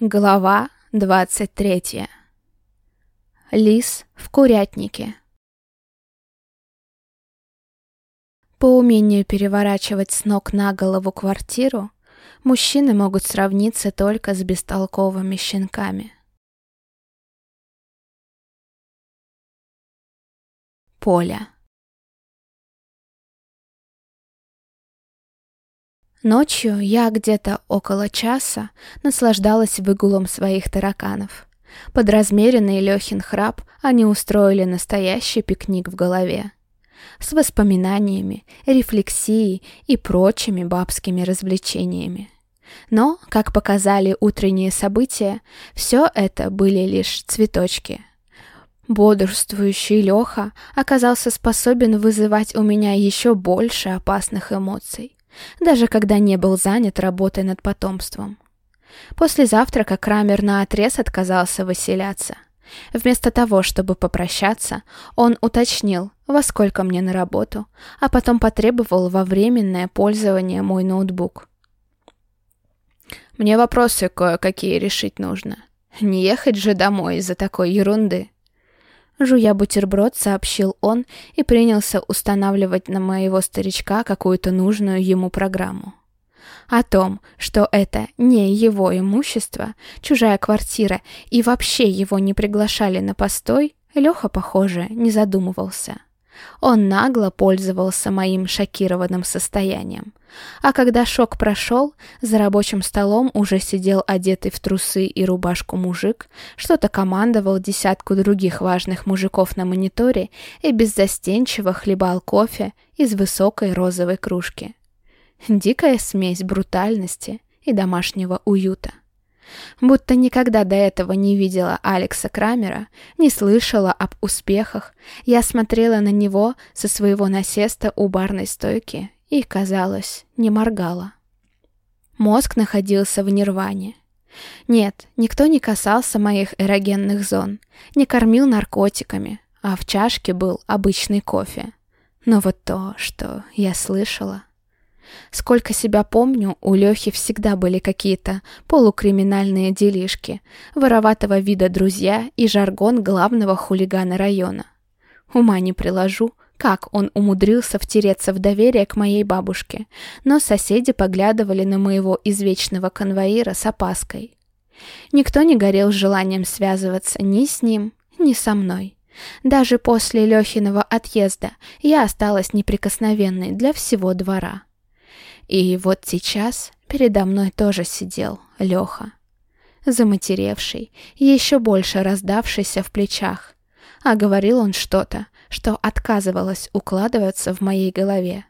Глава двадцать третья. Лис в курятнике. По умению переворачивать с ног на голову квартиру мужчины могут сравниться только с бестолковыми щенками. Поля. Ночью я где-то около часа наслаждалась выгулом своих тараканов. Под размеренный Лехин храп они устроили настоящий пикник в голове. С воспоминаниями, рефлексией и прочими бабскими развлечениями. Но, как показали утренние события, все это были лишь цветочки. Бодрствующий Леха оказался способен вызывать у меня еще больше опасных эмоций даже когда не был занят работой над потомством. После завтрака Крамер наотрез отказался выселяться. Вместо того, чтобы попрощаться, он уточнил, во сколько мне на работу, а потом потребовал во временное пользование мой ноутбук. «Мне вопросы кое-какие решить нужно. Не ехать же домой из-за такой ерунды». Жуя бутерброд, сообщил он и принялся устанавливать на моего старичка какую-то нужную ему программу. О том, что это не его имущество, чужая квартира и вообще его не приглашали на постой, Леха, похоже, не задумывался. Он нагло пользовался моим шокированным состоянием. А когда шок прошел, за рабочим столом уже сидел одетый в трусы и рубашку мужик, что-то командовал десятку других важных мужиков на мониторе и беззастенчиво хлебал кофе из высокой розовой кружки. Дикая смесь брутальности и домашнего уюта. Будто никогда до этого не видела Алекса Крамера, не слышала об успехах, я смотрела на него со своего насеста у барной стойки и, казалось, не моргала. Мозг находился в нирване. Нет, никто не касался моих эрогенных зон, не кормил наркотиками, а в чашке был обычный кофе. Но вот то, что я слышала... Сколько себя помню, у Лехи всегда были какие-то полукриминальные делишки, вороватого вида друзья и жаргон главного хулигана района. Ума не приложу, как он умудрился втереться в доверие к моей бабушке, но соседи поглядывали на моего извечного конвоира с опаской. Никто не горел желанием связываться ни с ним, ни со мной. Даже после Лехиного отъезда я осталась неприкосновенной для всего двора. И вот сейчас передо мной тоже сидел Леха. Заматеревший, еще больше раздавшийся в плечах. А говорил он что-то, что отказывалось укладываться в моей голове.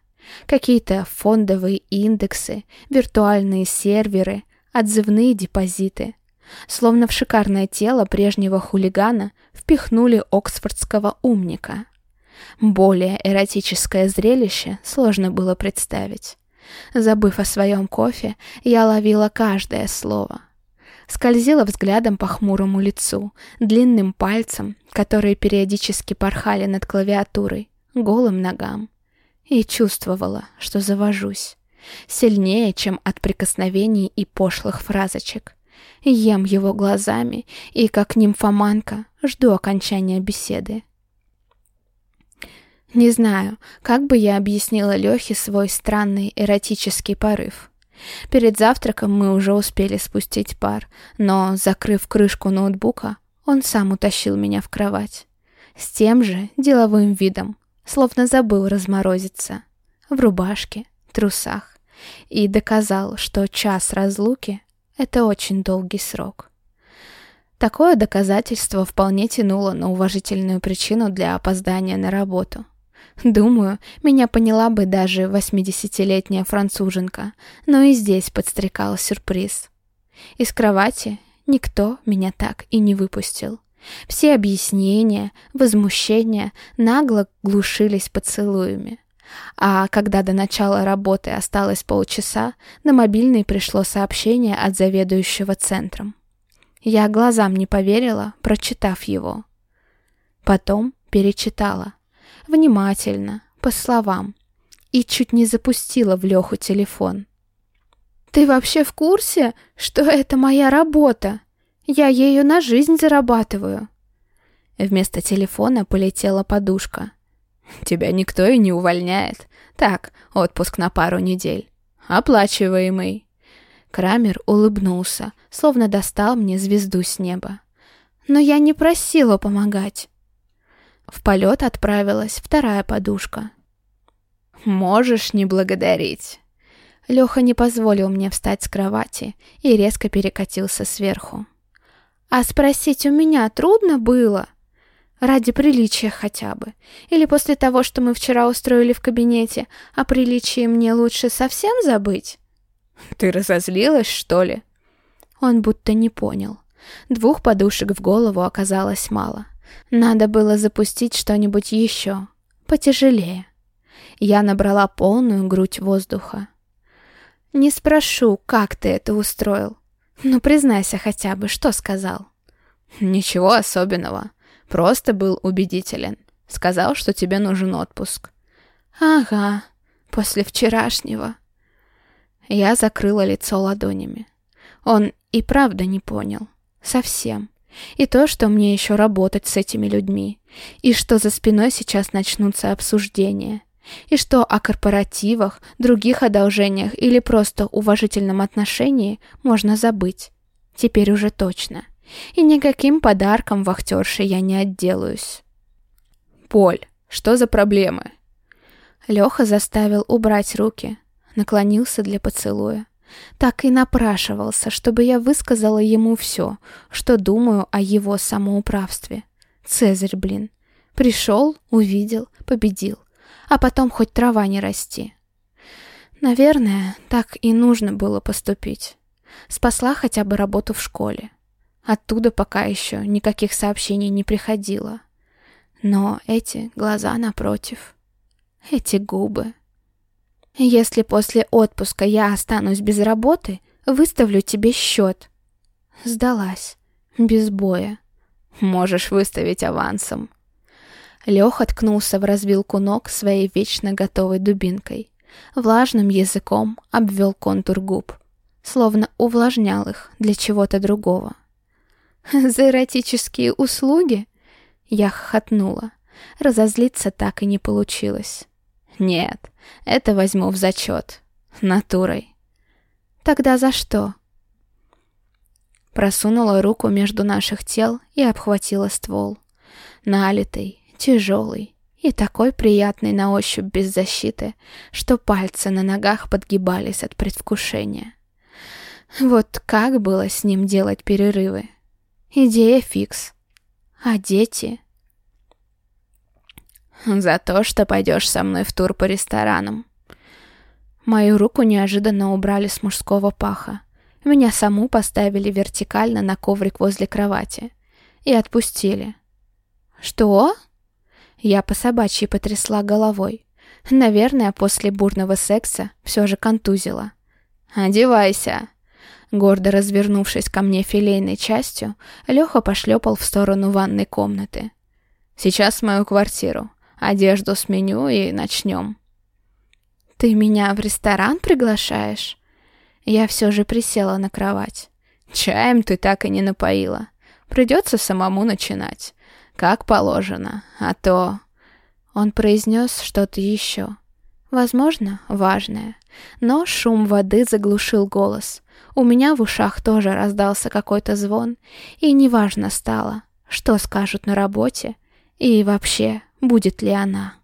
Какие-то фондовые индексы, виртуальные серверы, отзывные депозиты. Словно в шикарное тело прежнего хулигана впихнули оксфордского умника. Более эротическое зрелище сложно было представить. Забыв о своем кофе, я ловила каждое слово. Скользила взглядом по хмурому лицу, длинным пальцем, которые периодически порхали над клавиатурой, голым ногам. И чувствовала, что завожусь. Сильнее, чем от прикосновений и пошлых фразочек. Ем его глазами и, как нимфоманка, жду окончания беседы. Не знаю, как бы я объяснила Лехе свой странный эротический порыв. Перед завтраком мы уже успели спустить пар, но, закрыв крышку ноутбука, он сам утащил меня в кровать. С тем же деловым видом, словно забыл разморозиться. В рубашке, трусах. И доказал, что час разлуки — это очень долгий срок. Такое доказательство вполне тянуло на уважительную причину для опоздания на работу — Думаю, меня поняла бы даже восьмидесятилетняя француженка, но и здесь подстрекал сюрприз. Из кровати никто меня так и не выпустил. Все объяснения, возмущения нагло глушились поцелуями. А когда до начала работы осталось полчаса, на мобильный пришло сообщение от заведующего центром. Я глазам не поверила, прочитав его. Потом перечитала внимательно, по словам, и чуть не запустила в Леху телефон. Ты вообще в курсе, что это моя работа? Я ею на жизнь зарабатываю. Вместо телефона полетела подушка. Тебя никто и не увольняет. Так, отпуск на пару недель. Оплачиваемый. Крамер улыбнулся, словно достал мне звезду с неба. Но я не просила помогать. В полет отправилась вторая подушка. «Можешь не благодарить». Леха не позволил мне встать с кровати и резко перекатился сверху. «А спросить у меня трудно было?» Ради приличия хотя бы. Или после того, что мы вчера устроили в кабинете, о приличии мне лучше совсем забыть? Ты разозлилась, что ли? Он будто не понял. Двух подушек в голову оказалось мало. Надо было запустить что-нибудь еще. Потяжелее. Я набрала полную грудь воздуха. Не спрошу, как ты это устроил. Ну, признайся хотя бы, что сказал. Ничего особенного. Просто был убедителен. Сказал, что тебе нужен отпуск. Ага, после вчерашнего. Я закрыла лицо ладонями. Он и правда не понял. Совсем. И то, что мне еще работать с этими людьми. И что за спиной сейчас начнутся обсуждения. И что о корпоративах, других одолжениях или просто уважительном отношении можно забыть. Теперь уже точно. И никаким подарком вахтерши я не отделаюсь. «Поль, что за проблемы?» Леха заставил убрать руки, наклонился для поцелуя. Так и напрашивался, чтобы я высказала ему все, что думаю о его самоуправстве. Цезарь, блин. Пришел, увидел, победил. А потом хоть трава не расти. Наверное, так и нужно было поступить. Спасла хотя бы работу в школе. Оттуда пока еще никаких сообщений не приходило. Но эти глаза напротив, эти губы. Если после отпуска я останусь без работы, выставлю тебе счет. Сдалась. Без боя. Можешь выставить авансом. Леха ткнулся в развилку ног своей вечно готовой дубинкой. Влажным языком обвел контур губ. Словно увлажнял их для чего-то другого. «За эротические услуги?» Я хохотнула. Разозлиться так и не получилось. «Нет, это возьму в зачет. Натурой». «Тогда за что?» Просунула руку между наших тел и обхватила ствол. Налитый, тяжелый и такой приятный на ощупь без защиты, что пальцы на ногах подгибались от предвкушения. Вот как было с ним делать перерывы? Идея фикс. А дети? За то, что пойдешь со мной в тур по ресторанам. Мою руку неожиданно убрали с мужского паха. Меня саму поставили вертикально на коврик возле кровати. И отпустили. «Что?» Я по собачьи потрясла головой. Наверное, после бурного секса все же контузила. «Одевайся!» Гордо развернувшись ко мне филейной частью, Леха пошлепал в сторону ванной комнаты. «Сейчас в мою квартиру. Одежду сменю и начнем». «Ты меня в ресторан приглашаешь?» Я все же присела на кровать. «Чаем ты так и не напоила. Придется самому начинать. Как положено. А то...» Он произнес что-то еще. Возможно, важное. Но шум воды заглушил голос. У меня в ушах тоже раздался какой-то звон, и неважно стало, что скажут на работе, и вообще, будет ли она.